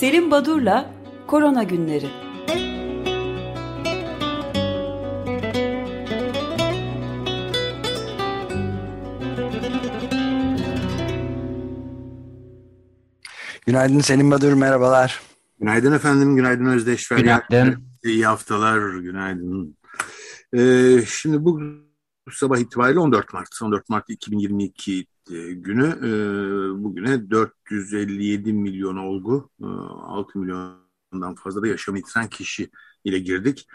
Selim Badur'la Korona Günleri Günaydın Selim Badur, merhabalar. Günaydın efendim, günaydın Özdeş. Günaydın. İyi haftalar, günaydın. Ee, şimdi bu sabah itibariyle 14 Mart, 14 Mart 2022 e, günü e, bugüne 457 milyon olgu, e, 6 milyondan fazla da yaşam yitiren kişi ile girdik.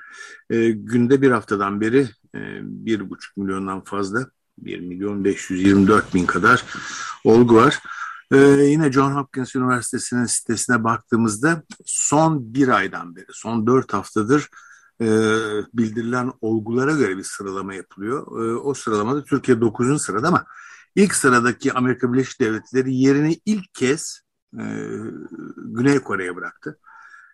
E, günde bir haftadan beri e, 1,5 milyondan fazla, 1 milyon 524 bin kadar olgu var. Ee, yine John Hopkins Üniversitesi'nin sitesine baktığımızda son bir aydan beri, son dört haftadır e, bildirilen olgulara göre bir sıralama yapılıyor. E, o sıralamada Türkiye 9. sırada ama ilk sıradaki Amerika Birleşik Devletleri yerini ilk kez e, Güney Kore'ye bıraktı.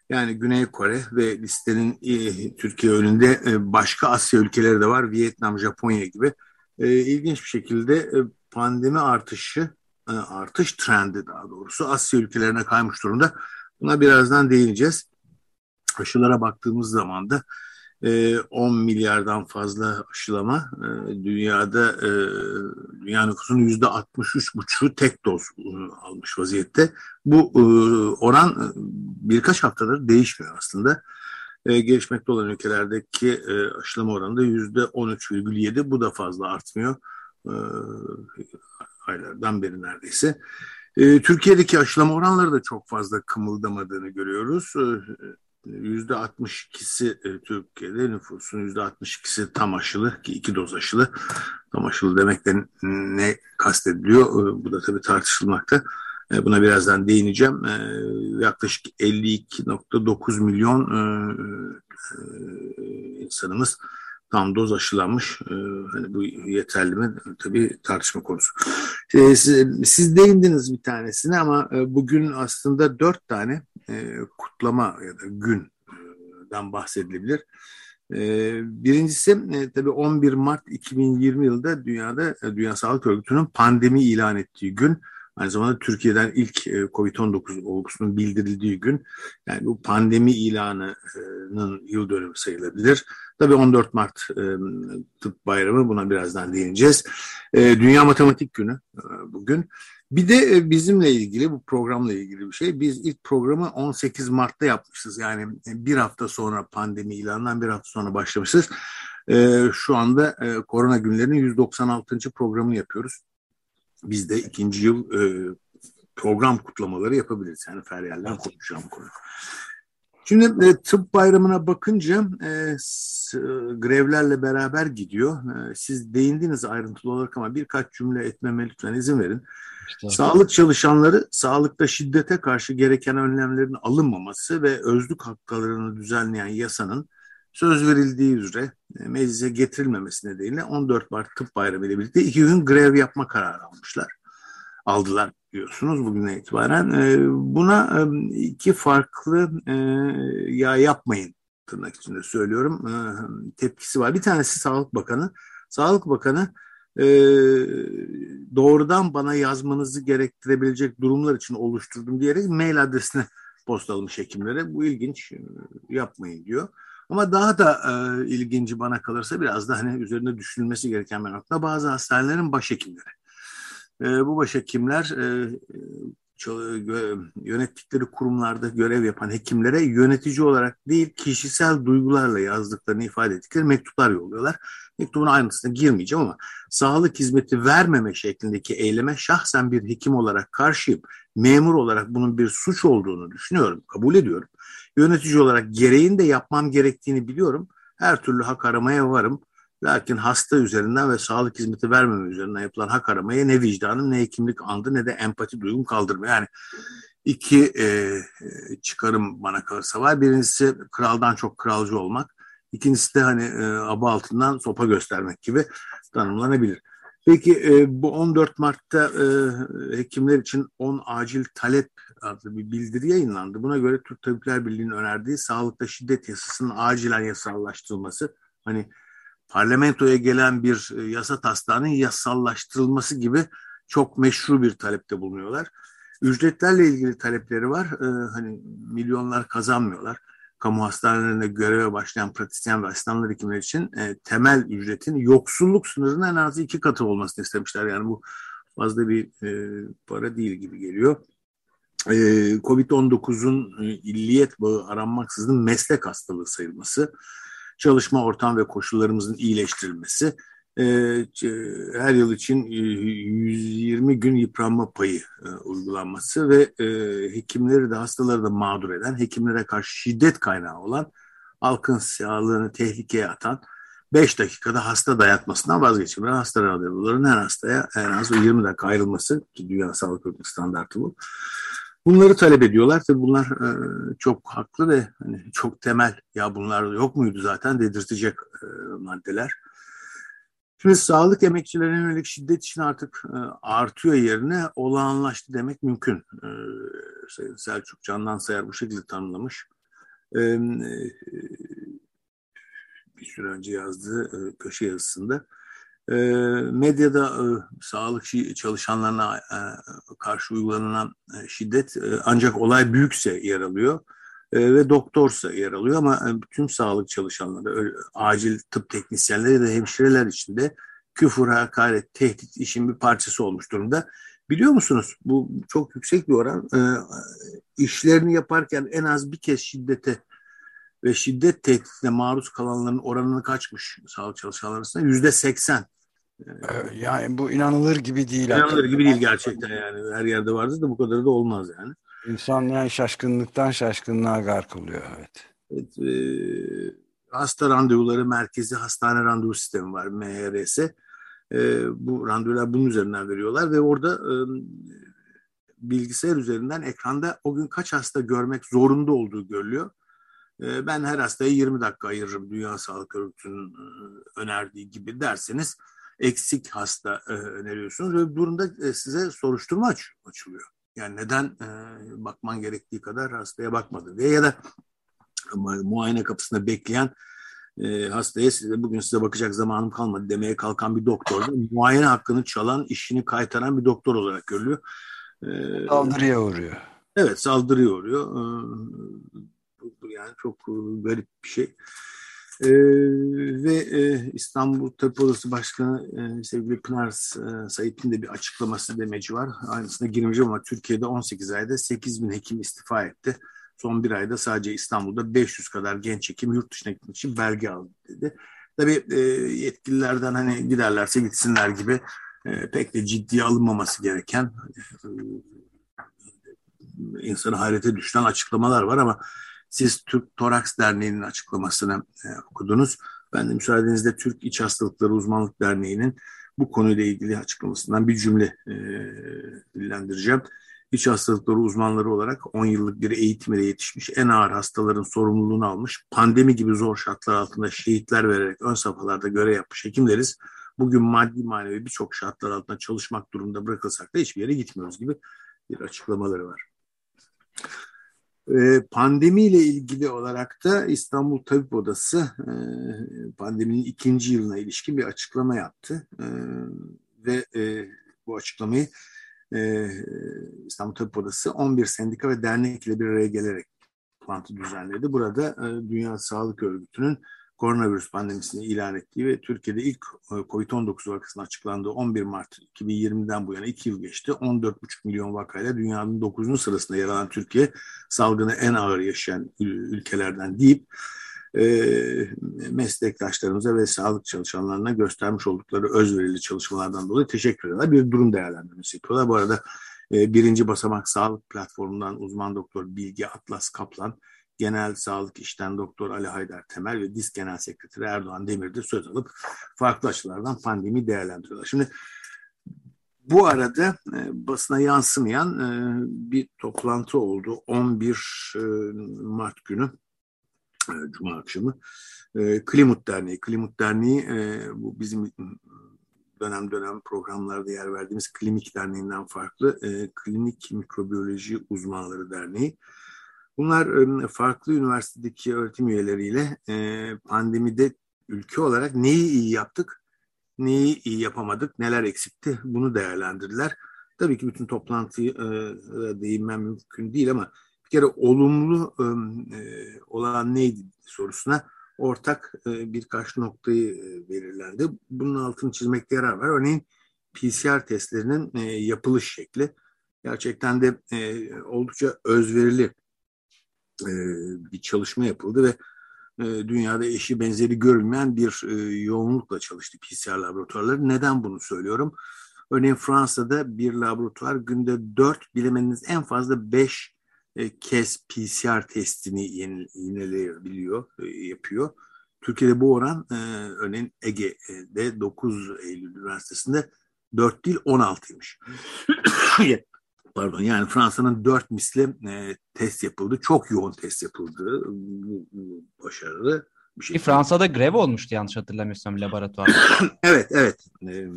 Yani Güney Kore ve listenin e, Türkiye önünde e, başka Asya ülkeleri de var. Vietnam, Japonya gibi. E, ilginç bir şekilde e, pandemi artışı e, artış trendi daha doğrusu Asya ülkelerine kaymış durumda. Buna birazdan değineceğiz. Aşılara baktığımız zaman da 10 e, milyardan fazla aşılama e, dünyada dünya nüfusunun yüzde 63,5'u tek doz almış vaziyette. Bu oran birkaç haftadır değişmiyor aslında. Gelişmekte olan ülkelerdeki aşılama oranı da yüzde 13,7 bu da fazla artmıyor aylardan beri neredeyse. E, Türkiye'deki aşılama oranları da çok fazla kımıldamadığını görüyoruz. Yüzde 62'si e, Türkiye'de nüfusun yüzde 62'si tam aşılı ki iki doz aşılı. Tam aşılı demekten ne kastediliyor? E, bu da tabii tartışılmakta. E, buna birazdan değineceğim. Yaklaşık 52.9 milyon insanımız tam doz aşılanmış. E, hani bu yeterli mi? Tabii tartışma konusu. E, siz, siz değindiniz bir tanesine ama e, bugün aslında dört tane kutlama ya da günden bahsedilebilir. Birincisi tabii 11 Mart 2020 yılında dünyada Dünya Sağlık Örgütü'nün pandemi ilan ettiği gün. Aynı zamanda Türkiye'den ilk e, Covid-19 olgusunun bildirildiği gün. Yani bu pandemi ilanının yıl dönümü sayılabilir. Tabii 14 Mart e, Tıp Bayramı buna birazdan değineceğiz. E, Dünya Matematik Günü bugün. Bir de bizimle ilgili bu programla ilgili bir şey. Biz ilk programı 18 Mart'ta yapmışız. Yani bir hafta sonra pandemi ilanından bir hafta sonra başlamışız. Şu anda korona günlerinin 196. programını yapıyoruz biz de ikinci yıl e, program kutlamaları yapabiliriz. Yani Feryal'den konuşacağım konu. Şimdi e, tıp bayramına bakınca e, s, grevlerle beraber gidiyor. E, siz değindiniz ayrıntılı olarak ama birkaç cümle etmeme lütfen izin verin. İşte. Sağlık çalışanları sağlıkta şiddete karşı gereken önlemlerin alınmaması ve özlük haklarını düzenleyen yasanın söz verildiği üzere e, meclise getirilmemesi nedeniyle 14 Mart Tıp Bayramı ile birlikte iki gün grev yapma kararı almışlar. Aldılar diyorsunuz bugüne itibaren. E, buna e, iki farklı ya yapmayın tırnak içinde söylüyorum tepkisi var. Bir tanesi Sağlık Bakanı. Sağlık Bakanı doğrudan bana yazmanızı gerektirebilecek durumlar için oluşturdum diyerek mail adresine postalamış hekimlere. Bu ilginç yapmayın diyor. Ama daha da e, ilginci bana kalırsa biraz da hani üzerinde düşünülmesi gereken bir nokta bazı hastanelerin başhekimleri. E, bu başhekimler e, yönettikleri kurumlarda görev yapan hekimlere yönetici olarak değil kişisel duygularla yazdıklarını ifade ettikleri mektuplar yolluyorlar. Mektubun ayrıntısına girmeyeceğim ama sağlık hizmeti vermeme şeklindeki eyleme şahsen bir hekim olarak karşıyım. Memur olarak bunun bir suç olduğunu düşünüyorum, kabul ediyorum. Yönetici olarak gereğini de yapmam gerektiğini biliyorum. Her türlü hak aramaya varım. Lakin hasta üzerinden ve sağlık hizmeti vermeme üzerinden yapılan hak aramaya ne vicdanım ne hekimlik andı ne de empati duygum kaldırmıyor. Yani iki e, çıkarım bana kalırsa var. Birincisi kraldan çok kralcı olmak. İkincisi de hani e, aba altından sopa göstermek gibi tanımlanabilir. Peki e, bu 14 Mart'ta e, hekimler için 10 acil talep adlı bir bildiri yayınlandı. Buna göre Türk Tabipler Birliği'nin önerdiği sağlıkta şiddet yasasının acilen yasallaştırılması, hani parlamentoya gelen bir e, yasa taslağının yasallaştırılması gibi çok meşru bir talepte bulunuyorlar. Ücretlerle ilgili talepleri var. Ee, hani milyonlar kazanmıyorlar. Kamu hastanelerinde göreve başlayan pratisyen ve asistanlar hekimler için e, temel ücretin yoksulluk sınırının en az iki katı olmasını istemişler. Yani bu fazla bir e, para değil gibi geliyor. E, Covid-19'un e, illiyet bağı aranmaksızın meslek hastalığı sayılması, çalışma ortam ve koşullarımızın iyileştirilmesi, e, her yıl için 120 gün yıpranma payı e, uygulanması ve e, hekimleri de hastaları da mağdur eden, hekimlere karşı şiddet kaynağı olan, halkın sağlığını tehlikeye atan 5 dakikada hasta dayatmasından vazgeçilmeden hasta randevularının her hastaya en az 20 dakika ayrılması ki Dünya Sağlık Örgütü standartı bu. Bunları talep ediyorlar. Tabii bunlar e, çok haklı ve hani çok temel ya bunlar yok muydu zaten dedirtecek e, maddeler. Şimdi sağlık emekçilerine yönelik şiddet için artık e, artıyor yerine olağanlaştı demek mümkün. E, Sayın Selçuk Candan Sayar bu şekilde tanımlamış. E, e, bir süre önce yazdığı e, köşe yazısında. E, medyada e, sağlık çalışanlarına e, karşı uygulanan e, şiddet ancak olay büyükse yer alıyor ve doktorsa yer alıyor ama e, bütün sağlık çalışanları, acil tıp teknisyenleri da hemşireler için de küfür, hakaret, tehdit işin bir parçası olmuş durumda. Biliyor musunuz bu çok yüksek bir oran. E, işlerini yaparken en az bir kez şiddete ve şiddet tehditine maruz kalanların oranını kaçmış sağlık çalışanları arasında? Yüzde seksen. Yani bu inanılır gibi değil. İnanılır hakikaten. gibi değil gerçekten yani. Her yerde vardır da bu kadar da olmaz yani. İnsan yani şaşkınlıktan şaşkınlığa gark oluyor evet. evet e, hasta randevuları merkezi hastane randevu sistemi var MHRS. E, bu randevular bunun üzerinden veriyorlar ve orada e, bilgisayar üzerinden ekranda o gün kaç hasta görmek zorunda olduğu görülüyor. E, ben her hastaya 20 dakika ayırırım Dünya Sağlık Örgütü'nün e, önerdiği gibi derseniz eksik hasta e, öneriyorsunuz ve bu durumda e, size soruşturma aç, açılıyor. Yani neden bakman gerektiği kadar hastaya bakmadı diye ya da muayene kapısında bekleyen e, hastaya size bugün size bakacak zamanım kalmadı demeye kalkan bir doktor da muayene hakkını çalan, işini kaytaran bir doktor olarak görülüyor. E, saldırıya uğruyor. Evet saldırıya uğruyor. E, yani çok garip bir şey. Ee, ve e, İstanbul Tabip Odası Başkanı e, sevgili Pınar e, Sait'in de bir açıklaması demeci var. Aynısına girmeyeceğim ama Türkiye'de 18 ayda 8 bin hekim istifa etti. Son bir ayda sadece İstanbul'da 500 kadar genç hekim yurt dışına gitmek için belge aldı dedi. Tabii e, yetkililerden hani giderlerse gitsinler gibi e, pek de ciddiye alınmaması gereken e, insanı hayrete düşen açıklamalar var ama siz Türk Toraks Derneği'nin açıklamasını e, okudunuz. Ben de müsaadenizle Türk İç Hastalıkları Uzmanlık Derneği'nin bu konuyla ilgili açıklamasından bir cümle e, dillendireceğim. İç hastalıkları uzmanları olarak 10 yıllık bir eğitimle yetişmiş, en ağır hastaların sorumluluğunu almış, pandemi gibi zor şartlar altında şehitler vererek ön safhalarda görev yapmış hekimleriz. Bugün maddi manevi birçok şartlar altında çalışmak durumunda bırakılsak da hiçbir yere gitmiyoruz gibi bir açıklamaları var. Ee, pandemiyle ilgili olarak da İstanbul Tabip Odası e, pandeminin ikinci yılına ilişkin bir açıklama yaptı. E, ve e, bu açıklamayı İstanbul Tabip Odası 11 sendika ve dernek ile bir araya gelerek toplantı düzenledi. Burada Dünya Sağlık Örgütü'nün koronavirüs pandemisini ilan ettiği ve Türkiye'de ilk e, COVID-19 vakasının açıklandığı 11 Mart 2020'den bu yana 2 yıl geçti. 14,5 milyon vakayla dünyanın 9. sırasında yer alan Türkiye salgını en ağır yaşayan ülkelerden deyip e, meslektaşlarımıza ve sağlık çalışanlarına göstermiş oldukları özverili çalışmalardan dolayı teşekkür ediyorlar. Bir durum değerlendirmesi yapıyorlar. Bu arada e, birinci basamak sağlık platformundan uzman doktor Bilge Atlas Kaplan Genel Sağlık İşten Doktor Ali Haydar Temel ve DİSK Genel Sekreteri Erdoğan Demir'de söz alıp farklı açılardan pandemi değerlendiriyorlar. Şimdi bu arada e, basına yansımayan e, bir toplantı oldu 11 e, Mart günü e, Cuma akşamı. E, Klimut Derneği. Klimut Derneği e, bu bizim dönem dönem programlarda yer verdiğimiz Klinik Derneği'nden farklı e, Klinik Mikrobiyoloji Uzmanları Derneği. Bunlar farklı üniversitedeki öğretim üyeleriyle pandemide ülke olarak neyi iyi yaptık, neyi iyi yapamadık, neler eksikti bunu değerlendirdiler. tabii ki bütün toplantıyı değinmem mümkün değil ama bir kere olumlu olan neydi sorusuna ortak birkaç noktayı belirlendi. Bunun altını çizmekte yarar var. Örneğin PCR testlerinin yapılış şekli gerçekten de oldukça özverili e, bir çalışma yapıldı ve e, dünyada eşi benzeri görülmeyen bir e, yoğunlukla çalıştı PCR laboratuvarları. Neden bunu söylüyorum? Örneğin Fransa'da bir laboratuvar günde 4 bilemeniz en fazla 5 e, kez PCR testini yenileyebiliyor, e, yapıyor. Türkiye'de bu oran e, örneğin Ege'de 9 Eylül Üniversitesi'nde 4 değil 16'ymış. Pardon yani Fransa'nın 4 misli e, test yapıldı. Çok yoğun test yapıldı. Başarılı bir şey. Fransa'da grev olmuştu yanlış hatırlamıyorsam laboratuvar. evet evet. E,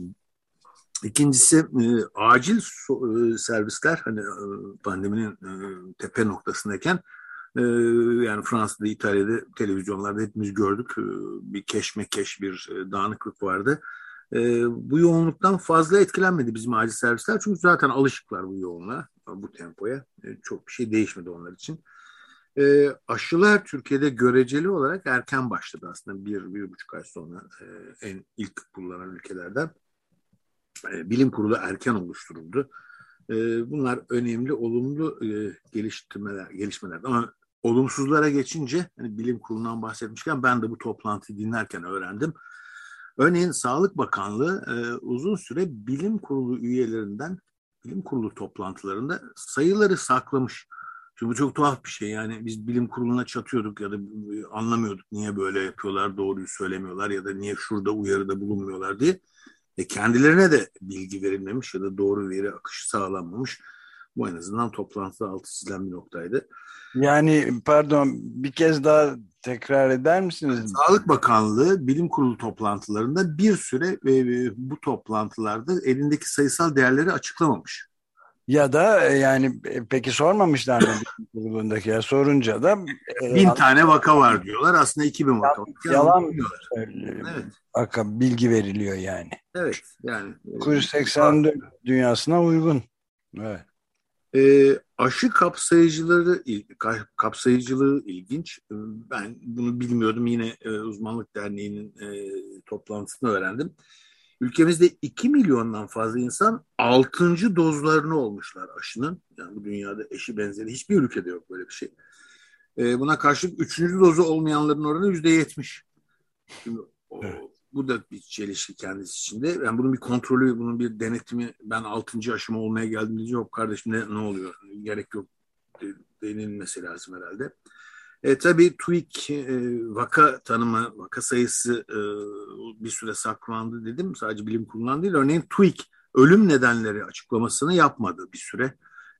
İkincisi e, acil so, e, servisler hani e, pandeminin e, tepe noktasındayken e, yani Fransa'da, İtalya'da televizyonlarda hepimiz gördük e, bir keşmekeş bir e, dağınıklık vardı. E, bu yoğunluktan fazla etkilenmedi bizim acil servisler çünkü zaten alışıklar bu yoğunluğa, bu tempoya. E, çok bir şey değişmedi onlar için. E, aşılar Türkiye'de göreceli olarak erken başladı aslında bir, bir buçuk ay sonra e, en ilk kullanan ülkelerden. E, bilim kurulu erken oluşturuldu. E, bunlar önemli, olumlu e, geliştirmeler, gelişmeler. Ama olumsuzlara geçince, hani bilim kurulundan bahsetmişken ben de bu toplantıyı dinlerken öğrendim. Örneğin Sağlık Bakanlığı uzun süre bilim kurulu üyelerinden bilim kurulu toplantılarında sayıları saklamış. Şimdi bu çok tuhaf bir şey yani biz bilim kuruluna çatıyorduk ya da anlamıyorduk niye böyle yapıyorlar, doğruyu söylemiyorlar ya da niye şurada uyarıda bulunmuyorlar diye. E, kendilerine de bilgi verilmemiş ya da doğru veri akışı sağlanmamış. Bu en azından toplantıda altı çizilen bir noktaydı. Yani pardon bir kez daha tekrar eder misiniz? Sağlık Bakanlığı bilim kurulu toplantılarında bir süre e, bu toplantılarda elindeki sayısal değerleri açıklamamış. Ya da e, yani e, peki sormamışlar mı bilim kurulundaki ya sorunca da e, bin tane vaka var diyorlar aslında iki bin vaka. Yalan diyorlar. Evet. Vaka bilgi veriliyor yani. Evet yani. 984 dünyasına uygun. Evet. E, aşı kapsayıcıları kapsayıcılığı ilginç. Ben bunu bilmiyordum. Yine e, uzmanlık derneğinin e, toplantısını öğrendim. Ülkemizde 2 milyondan fazla insan 6. dozlarını olmuşlar aşının. Yani bu dünyada eşi benzeri hiçbir ülkede yok böyle bir şey. E, buna karşılık 3. dozu olmayanların oranı %70. Şimdi o, evet. Bu da bir çelişki kendisi içinde. Yani bunun bir kontrolü, bunun bir denetimi ben 6. aşımı olmaya diyeceğim. Yok kardeşim ne, ne oluyor? Gerek yok denilmesi lazım herhalde. E, tabii TÜİK e, vaka tanımı, vaka sayısı e, bir süre saklandı dedim. Sadece bilim kurulundan değil. Örneğin TÜİK ölüm nedenleri açıklamasını yapmadı bir süre.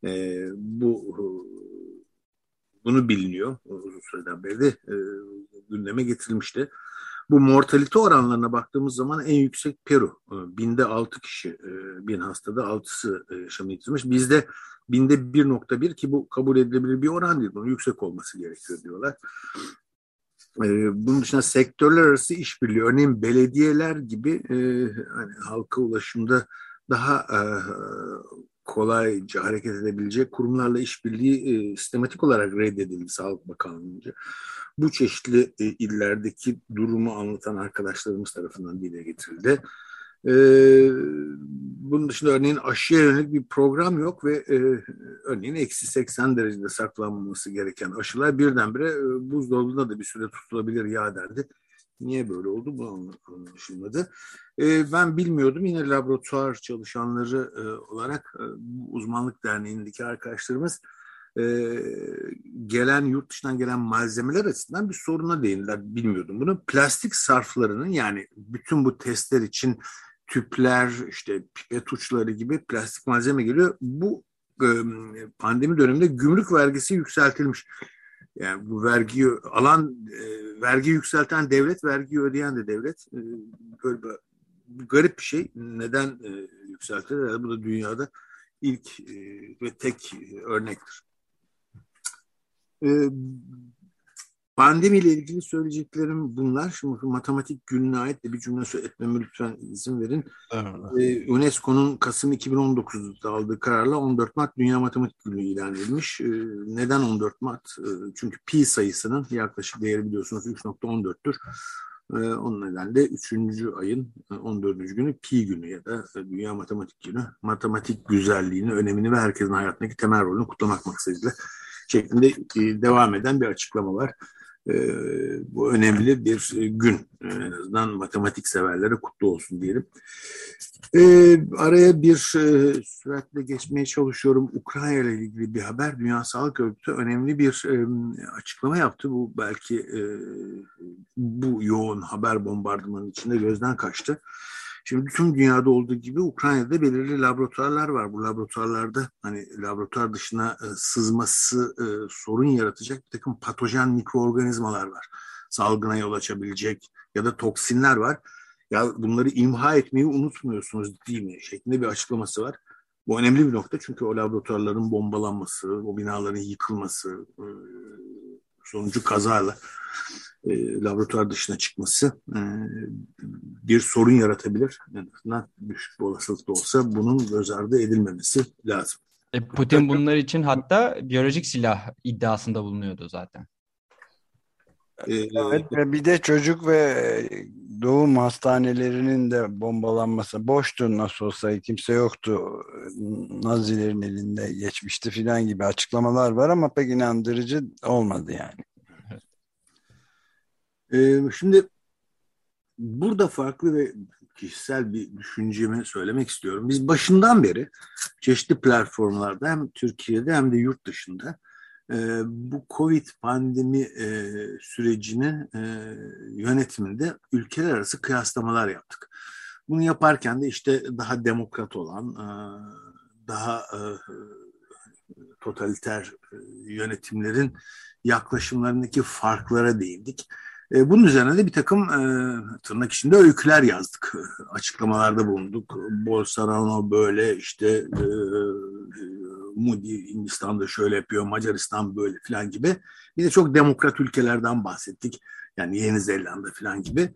E, bu bunu biliniyor uzun süreden beri de e, gündeme getirilmişti. Bu mortalite oranlarına baktığımız zaman en yüksek Peru. E, binde 6 kişi, e, bin hastada 6'sı e, yaşamı yitirmiş. Bizde binde 1.1 ki bu kabul edilebilir bir oran değil. Bunun yüksek olması gerekiyor diyorlar. Bunun dışında sektörler arası işbirliği, örneğin belediyeler gibi hani halka ulaşımda daha kolayca hareket edebilecek kurumlarla işbirliği sistematik olarak reddedildi Sağlık Bakanlığı'nca bu çeşitli e, illerdeki durumu anlatan arkadaşlarımız tarafından dile getirildi. E, bunun dışında örneğin aşıya yönelik bir program yok ve e, örneğin eksi 80 derecede saklanması gereken aşılar birdenbire e, buzdolabında da bir süre tutulabilir yağ derdi. Niye böyle oldu bu anlaşılmadı. E, ben bilmiyordum yine laboratuvar çalışanları e, olarak e, uzmanlık derneğindeki arkadaşlarımız e, gelen yurt dışından gelen malzemeler açısından bir soruna değindiler. Bilmiyordum bunu. Plastik sarflarının yani bütün bu testler için tüpler, işte pipet uçları gibi plastik malzeme geliyor. Bu e, pandemi döneminde gümrük vergisi yükseltilmiş. Yani bu vergiyi alan, e, vergi yükselten devlet, vergi ödeyen de devlet. E, böyle bir, garip bir şey. Neden e, yükseltilir? Bu da dünyada ilk e, ve tek örnektir. Ee, Pandemiyle ilgili söyleyeceklerim bunlar. Şimdi matematik gününe ait de bir cümle etmeme lütfen izin verin. Evet. Ee, UNESCO'nun Kasım 2019'da aldığı kararla 14 Mart Dünya Matematik Günü ilan edilmiş. Ee, neden 14 Mart? Ee, çünkü pi sayısının yaklaşık değeri biliyorsunuz 3.14'tür. Ee, onun nedenle 3. ayın 14. E, günü pi günü ya da e, Dünya Matematik Günü. Matematik güzelliğini, önemini ve herkesin hayatındaki temel rolünü kutlamak maksadıyla şeklinde e, devam eden bir açıklama var. E, bu önemli bir gün. En azından matematik severlere kutlu olsun diyelim. E, araya bir e, süratle geçmeye çalışıyorum. Ukrayna ile ilgili bir haber. Dünya Sağlık Örgütü önemli bir e, açıklama yaptı. Bu belki e, bu yoğun haber bombardımanın içinde gözden kaçtı. Şimdi tüm dünyada olduğu gibi Ukrayna'da belirli laboratuvarlar var. Bu laboratuvarlarda hani laboratuvar dışına e, sızması e, sorun yaratacak bir takım patojen mikroorganizmalar var. Salgına yol açabilecek ya da toksinler var. Ya bunları imha etmeyi unutmuyorsunuz değil mi? Şeklinde bir açıklaması var. Bu önemli bir nokta çünkü o laboratuvarların bombalanması, o binaların yıkılması e, sonucu kazayla e, laboratuvar dışına çıkması e, bir sorun yaratabilir. En azından düşük bir olasılıkta olsa bunun göz ardı edilmemesi lazım. E, Putin bunlar için hatta biyolojik silah iddiasında bulunuyordu zaten. E, evet ve bir de çocuk ve doğum hastanelerinin de bombalanması boştu nasıl olsa kimse yoktu Nazilerin elinde geçmişti filan gibi açıklamalar var ama pek inandırıcı olmadı yani. Ee, şimdi burada farklı ve kişisel bir düşüncemi söylemek istiyorum. Biz başından beri çeşitli platformlarda hem Türkiye'de hem de yurt dışında e, bu Covid pandemi e, sürecinin e, yönetiminde ülkeler arası kıyaslamalar yaptık. Bunu yaparken de işte daha demokrat olan, e, daha totaliter yönetimlerin yaklaşımlarındaki farklara değindik. E, bunun üzerine de bir takım e, tırnak içinde öyküler yazdık. Açıklamalarda bulunduk. Bolsonaro böyle işte e, Moody Hindistan'da şöyle yapıyor, Macaristan böyle falan gibi. Bir de çok demokrat ülkelerden bahsettik. Yani Yeni Zelanda falan gibi.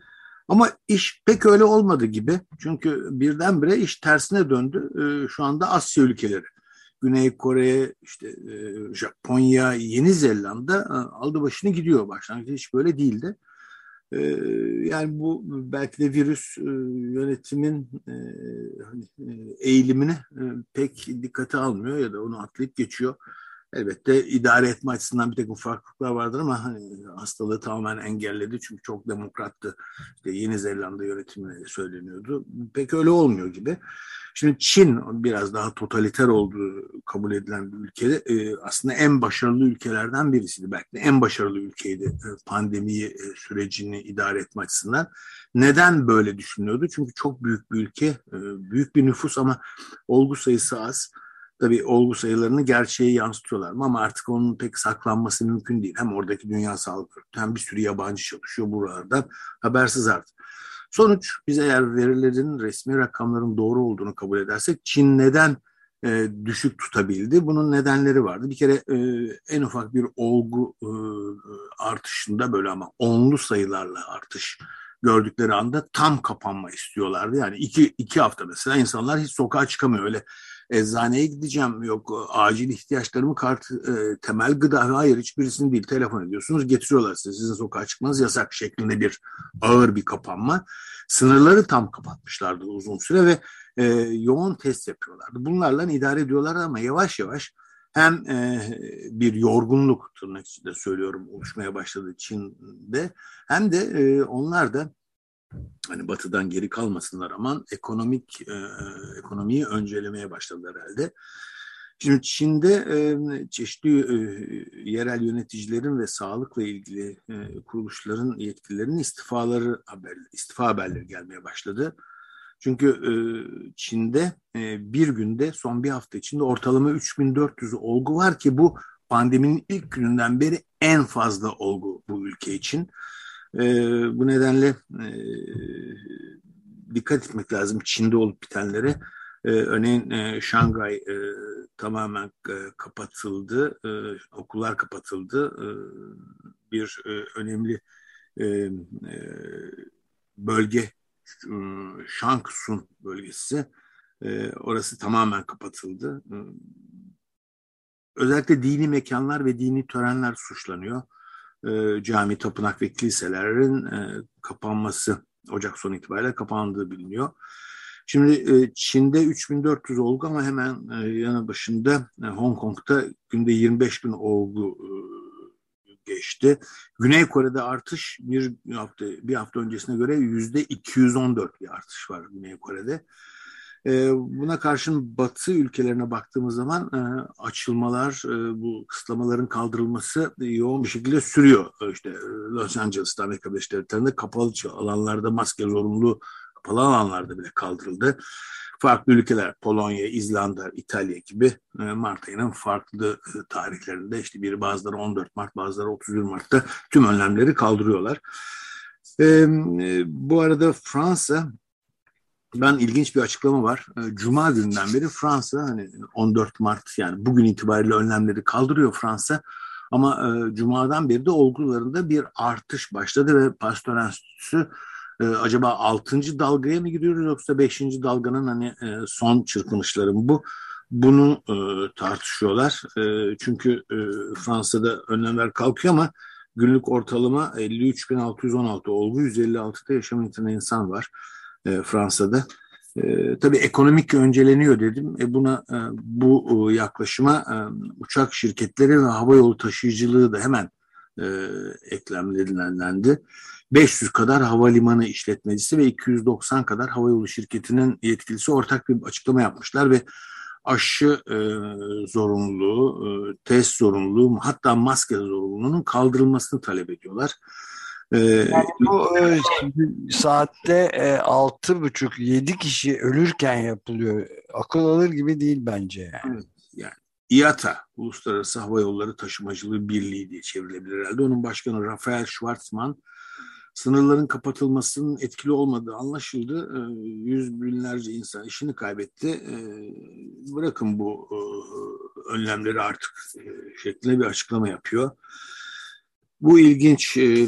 Ama iş pek öyle olmadı gibi. Çünkü birdenbire iş tersine döndü. E, şu anda Asya ülkeleri. Güney Kore, işte e, Japonya, Yeni Zelanda e, aldı başını gidiyor. Başlangıçta hiç böyle değildi. E, yani bu belki de virüs yönetimin hani, eğilimini pek dikkate almıyor ya da onu atlayıp geçiyor. Elbette idare etme açısından bir takım farklılıklar vardır ama hani hastalığı tamamen engelledi çünkü çok demokrattı. İşte Yeni Zelanda yönetimi söyleniyordu. Pek öyle olmuyor gibi. Şimdi Çin biraz daha totaliter olduğu kabul edilen bir ülkede e, aslında en başarılı ülkelerden birisiydi. Belki de en başarılı ülkeydi e, pandemiyi e, sürecini idare etme açısından. Neden böyle düşünüyordu? Çünkü çok büyük bir ülke, büyük bir nüfus ama olgu sayısı az. Tabii olgu sayılarını gerçeğe yansıtıyorlar ama artık onun pek saklanması mümkün değil. Hem oradaki Dünya Sağlık Örgütü hem bir sürü yabancı çalışıyor buralardan habersiz artık. Sonuç biz eğer verilerin resmi rakamların doğru olduğunu kabul edersek Çin neden e, düşük tutabildi? Bunun nedenleri vardı. Bir kere e, en ufak bir olgu e, artışında böyle ama onlu sayılarla artış gördükleri anda tam kapanma istiyorlardı. Yani iki, iki hafta mesela insanlar hiç sokağa çıkamıyor. Öyle eczaneye gideceğim. Yok acil ihtiyaçlarımı kart e, temel gıda hayır hiçbirisini değil. Telefon ediyorsunuz getiriyorlar size. Sizin sokağa çıkmanız yasak şeklinde bir ağır bir kapanma. Sınırları tam kapatmışlardı uzun süre ve e, yoğun test yapıyorlardı. Bunlarla idare ediyorlar ama yavaş yavaş hem e, bir yorgunluk tırnak içinde söylüyorum oluşmaya başladı Çin'de hem de e, onlar da hani batıdan geri kalmasınlar ama ekonomik e, ekonomiyi öncelemeye başladılar herhalde. Şimdi Çin'de e, çeşitli e, yerel yöneticilerin ve sağlıkla ilgili e, kuruluşların yetkililerinin istifaları haber, istifa haberleri gelmeye başladı. Çünkü e, Çin'de e, bir günde son bir hafta içinde ortalama 3400 olgu var ki bu pandeminin ilk gününden beri en fazla olgu bu ülke için. E, bu nedenle e, dikkat etmek lazım Çin'de olup bitenlere. E, örneğin e, Şangay e, tamamen e, kapatıldı, e, okullar kapatıldı. E, bir e, önemli e, e, bölge e, Şangsun bölgesi. E, orası tamamen kapatıldı. E, özellikle dini mekanlar ve dini törenler suçlanıyor. E, cami, tapınak ve kiliselerin e, kapanması Ocak sonu itibariyle kapandığı biliniyor. Şimdi e, Çin'de 3400 olgu ama hemen e, yanı başında Hong Kong'da günde 25 bin olgu geçti. Güney Kore'de artış bir hafta bir hafta öncesine göre yüzde 214 bir artış var Güney Kore'de. Buna karşın Batı ülkelerine baktığımız zaman açılmalar, bu kısıtlamaların kaldırılması yoğun bir şekilde sürüyor. İşte Los Angeles'ta, Amerika Birleşik Devletleri'nde kapalı alanlarda maske zorunlu kapalı alanlarda bile kaldırıldı. Farklı ülkeler Polonya, İzlanda, İtalya gibi e, Mart ayının farklı e, tarihlerinde işte bir bazıları 14 Mart bazıları 31 Mart'ta tüm önlemleri kaldırıyorlar. E, bu arada Fransa ben ilginç bir açıklama var. Cuma günden beri Fransa hani 14 Mart yani bugün itibariyle önlemleri kaldırıyor Fransa. Ama e, Cuma'dan beri de olgularında bir artış başladı ve Pasteur Enstitüsü e, acaba 6. dalgaya mı giriyoruz yoksa 5. dalganın hani e, son çırpınışları mı bu? Bunu e, tartışıyorlar. E, çünkü e, Fransa'da önlemler kalkıyor ama günlük ortalama 53.616 olgu, 156'da yaşam yitiren insan var e, Fransa'da. E, tabii ekonomik önceleniyor dedim. E, buna e, bu e, yaklaşıma e, uçak şirketleri ve hava yolu taşıyıcılığı da hemen e, eklemlenilendi. 500 kadar havalimanı işletmecisi ve 290 kadar havayolu şirketinin yetkilisi ortak bir açıklama yapmışlar ve aşı e, zorunluluğu, e, test zorunluluğu, hatta maske zorunluluğunun kaldırılmasını talep ediyorlar. E, yani bu e, saatte e, altı buçuk yedi kişi ölürken yapılıyor. Akıl alır gibi değil bence yani. Evet, yani IATA, Uluslararası Hava Yolları Taşımacılığı Birliği diye çevrilebilir herhalde. Onun başkanı Rafael Schwarzman sınırların kapatılmasının etkili olmadığı anlaşıldı. E, yüz binlerce insan işini kaybetti. E, bırakın bu e, önlemleri artık e, şeklinde bir açıklama yapıyor. Bu ilginç e,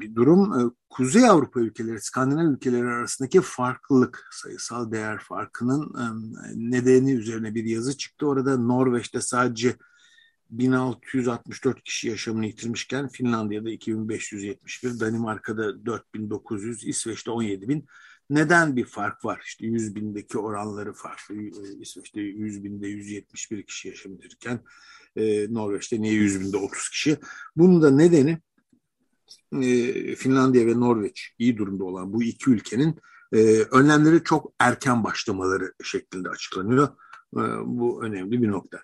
bir durum. E, Kuzey Avrupa ülkeleri, Skandinav ülkeleri arasındaki farklılık, sayısal değer farkının e, nedeni üzerine bir yazı çıktı. Orada Norveç'te sadece 1664 kişi yaşamını yitirmişken Finlandiya'da 2571, Danimarka'da 4900, İsveç'te 17000. Neden bir fark var? İşte 100 bindeki oranları farklı. İsveç'te 100 binde 171 kişi yaşamını yitirirken e, Norveç'te niye 100 binde 30 kişi? Bunun da nedeni e, Finlandiya ve Norveç iyi durumda olan bu iki ülkenin e, önlemleri çok erken başlamaları şeklinde açıklanıyor. E, bu önemli bir nokta.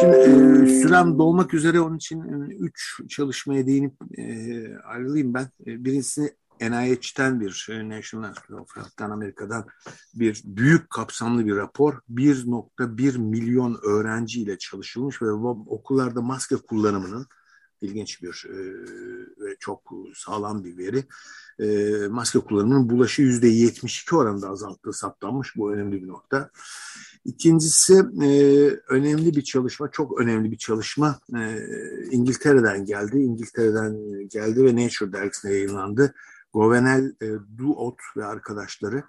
Şimdi e, sürem dolmak üzere onun için e, üç çalışmaya değinip e, ayrılayım ben. E, birincisi NIH'ten bir e, National Institute of Health'tan Amerika'dan bir büyük kapsamlı bir rapor. 1.1 milyon öğrenciyle çalışılmış ve okullarda maske kullanımının ilginç bir e, ve çok sağlam bir veri. E, maske kullanımının bulaşı yüzde 72 oranında azalttığı saptanmış. Bu önemli bir nokta. İkincisi e, önemli bir çalışma, çok önemli bir çalışma İngiltere'den geldi. İngiltere'den geldi ve Nature dergisine yayınlandı. Govenel e, Duot ve arkadaşları.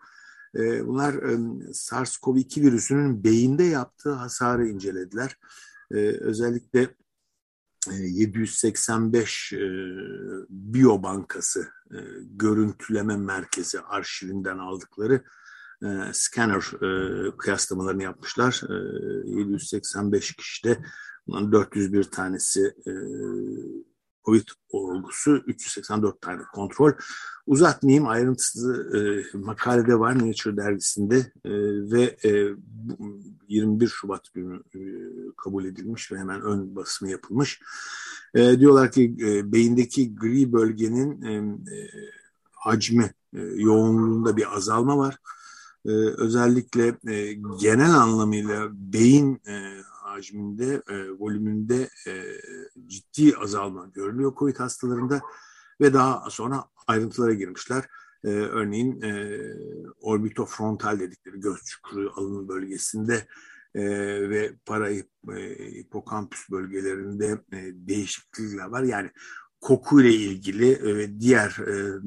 E, bunlar e, SARS-CoV-2 virüsünün beyinde yaptığı hasarı incelediler. E, özellikle 785 e, Biobankası e, görüntüleme merkezi arşivinden aldıkları e, scanner e, kıyaslamalarını yapmışlar. E, 785 kişide bunların 401 tanesi e, COVID olgusu, 384 tane kontrol. Uzatmayayım ayrıntısı e, makalede var Nature dergisinde e, ve e, 21 Şubat günü e, kabul edilmiş ve hemen ön basımı yapılmış. E, diyorlar ki e, beyindeki gri bölgenin e, e, hacmi, e, yoğunluğunda bir azalma var. E, özellikle e, genel anlamıyla beyin e, hacminde, e, volümünde e, ciddi azalma görülüyor COVID hastalarında ve daha sonra ayrıntılara girmişler. E, örneğin e, orbitofrontal dedikleri göz çukuru alın bölgesinde e, ve para e, hipokampüs bölgelerinde e, değişiklikler var. Yani koku ile ilgili e, ve diğer e,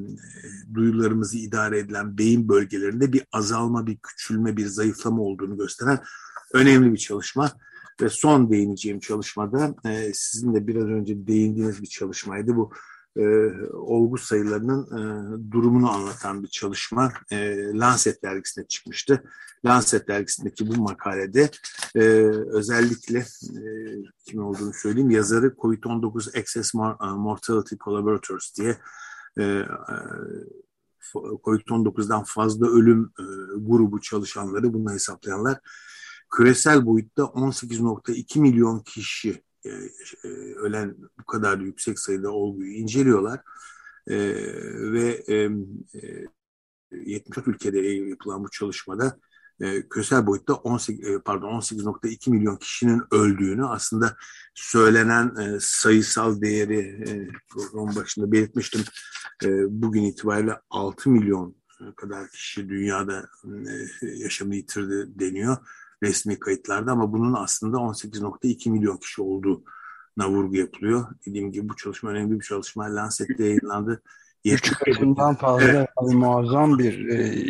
duyularımızı idare edilen beyin bölgelerinde bir azalma, bir küçülme, bir zayıflama olduğunu gösteren önemli bir çalışma. Ve son değineceğim çalışmada e, sizin de biraz önce değindiğiniz bir çalışmaydı. Bu e, olgu sayılarının e, durumunu anlatan bir çalışma e, Lancet dergisine çıkmıştı. Lancet dergisindeki bu makalede e, özellikle e, kim olduğunu söyleyeyim yazarı COVID-19 Excess Mortality Collaborators diye e, e, COVID-19'dan fazla ölüm e, grubu çalışanları bunu hesaplayanlar küresel boyutta 18.2 milyon kişi e, e, ölen bu kadar yüksek sayıda olguyu inceliyorlar e, ve e, e, 74 ülkede yapılan bu çalışmada küresel boyutta 18 e, pardon 18.2 milyon kişinin öldüğünü aslında söylenen sayısal değeri program başında belirtmiştim. Bugün itibariyle 6 milyon kadar kişi dünyada e, yaşamı yitirdi deniyor resmi kayıtlarda ama bunun aslında 18.2 milyon kişi olduğuna vurgu yapılıyor. Dediğim gibi bu çalışma önemli bir çalışma. Lancet'te yayınlandı. Üç katından fazla evet. yani muazzam bir e,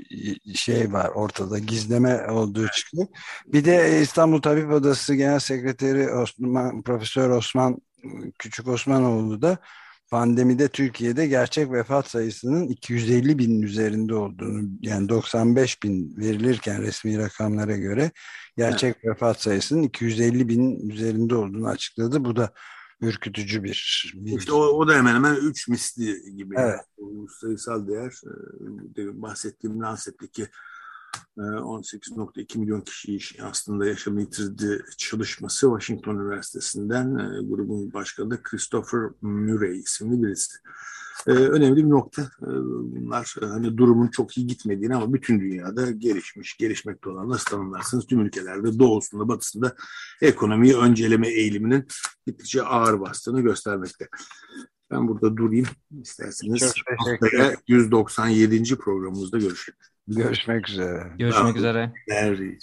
şey var ortada gizleme olduğu çıkıyor. Bir de İstanbul Tabip Odası Genel Sekreteri Osman, Profesör Osman Küçük Osmanoğlu da pandemide Türkiye'de gerçek vefat sayısının 250 binin üzerinde olduğunu yani 95 bin verilirken resmi rakamlara göre gerçek evet. vefat sayısının 250 binin üzerinde olduğunu açıkladı. Bu da ürkütücü bir bilgi. İşte o, o da hemen hemen 3 misli gibi. Evet. Yani. sayısal değer e, bahsettiğim Lancet'teki 18.2 e, milyon kişi aslında yaşamını yitirdi çalışması Washington Üniversitesi'nden e, grubun başkanı Christopher Murray isimli birisi. Ee, önemli bir nokta. Ee, bunlar hani durumun çok iyi gitmediğini ama bütün dünyada gelişmiş, gelişmekte olan nasıl tanımlarsınız tüm ülkelerde doğusunda, batısında ekonomiyi önceleme eğiliminin gittikçe ağır bastığını göstermekte. Ben burada durayım. İsterseniz haftaya 197. programımızda görüşelim. Görüşmek üzere. Görüşmek üzere. Değerli